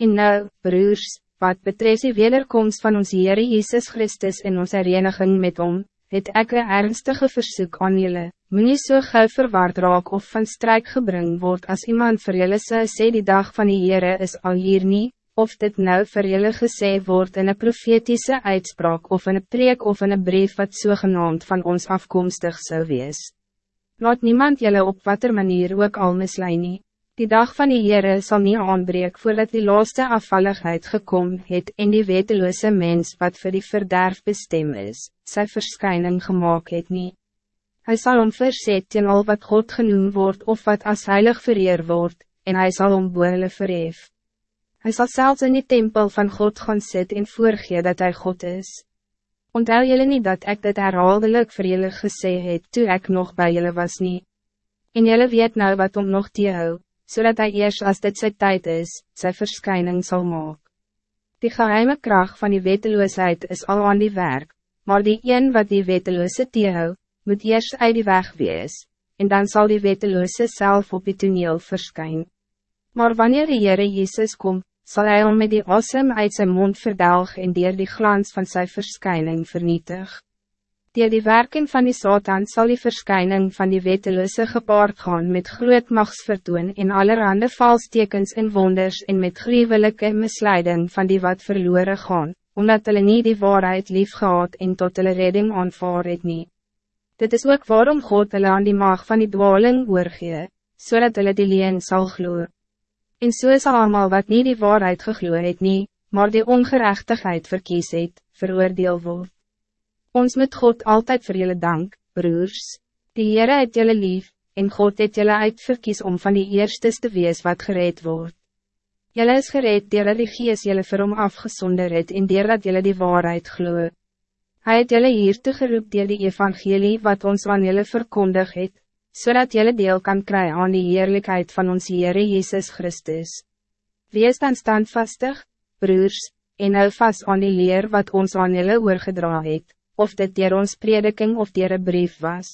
En nou, broers, wat betreft die wederkomst van ons Heere Jezus Christus in onze hereniging met om, het ek een ernstige verzoek aan julle, moet nie so gauw verwaard raak of van strijk gebring word als iemand vir julle sê die dag van die Heere is al hier nie, of dit nou vir julle gesê word in een profetische uitspraak of in een preek of in een brief wat zogenaamd van ons afkomstig zou wees. Laat niemand julle op wat er manier ook al mislei nie. Die dag van die Heere zal niet aanbreek voordat die laaste afvalligheid gekomen het en die weteloze mens wat voor die verderf bestem is, sy verschijning gemaakt het nie. Hy sal om verzet in al wat God genoemd wordt of wat als heilig vereer wordt, en hij zal om boele verhef. Hij zal zelfs in die tempel van God gaan zitten en voorgee dat hij God is. Onthou jullie niet dat ik dit herhaaldelijk vir julle gesê het toe ek nog bij jullie was niet. En jullie weet nou wat om nog te hou zodat hij eerst als dit zijn tijd is, zijn verschijning zal maken. Die geheime kracht van die weteloosheid is al aan die werk, maar die een wat die weteloose teehou, moet eerst uit die weg wees, en dan zal die weteloose zelf op die toneel verschijnen. Maar wanneer die Heere Jezus komt, zal hij om met die asem uit zijn mond verdelg en dier die glans van zijn verschijning vernietig. Die die werking van die Satan zal die verschijning van die weteloze gepaard gaan met groot machtsvertoon en allerhande valstekens en wonders en met gruwelijke misleiding van die wat verloren gaan, omdat hulle nie die waarheid lief gehad en tot hulle redding aanvaar het nie. Dit is ook waarom God hulle aan die maag van die dwaling oorgee, so hulle die leen sal gloe. En so is allemaal wat niet die waarheid gegloe het nie, maar die ongerechtigheid verkies het, veroordeel word. Ons moet God altijd voor jullie dank, broers. Die Heere het jullie lief, en God het jullie uitverkies om van die eerste te wees wat gereed wordt. Jullie is gereed dier die gees jullie vir hom afgesonder het en dier dat jullie die waarheid glo. Hij het jullie hier te geroep dier die evangelie wat ons aan jullie verkondig het, zodat jullie deel kan krijgen aan die heerlijkheid van ons Heere Jezus Christus. Wees dan standvastig, broers, en hou vast aan die leer wat ons aan jullie oorgedra het of dit dier ons prediking of dier een brief was.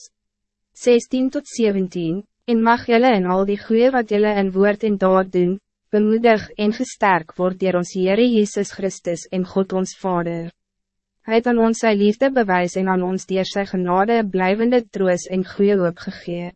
16 tot 17, en mag jelle en al die goeie wat jelle in woord en daad doen, bemoedig en gesterk word dier ons Heere Jezus Christus en God ons Vader. Hij het aan ons sy liefde bewys en aan ons dier sy genade blijvende troos en goeie hoop gegee.